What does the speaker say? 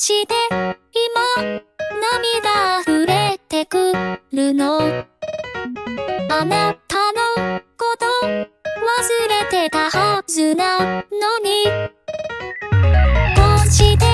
して今涙溢れてくるの。あなたのこと忘れてたはずなのに。どうして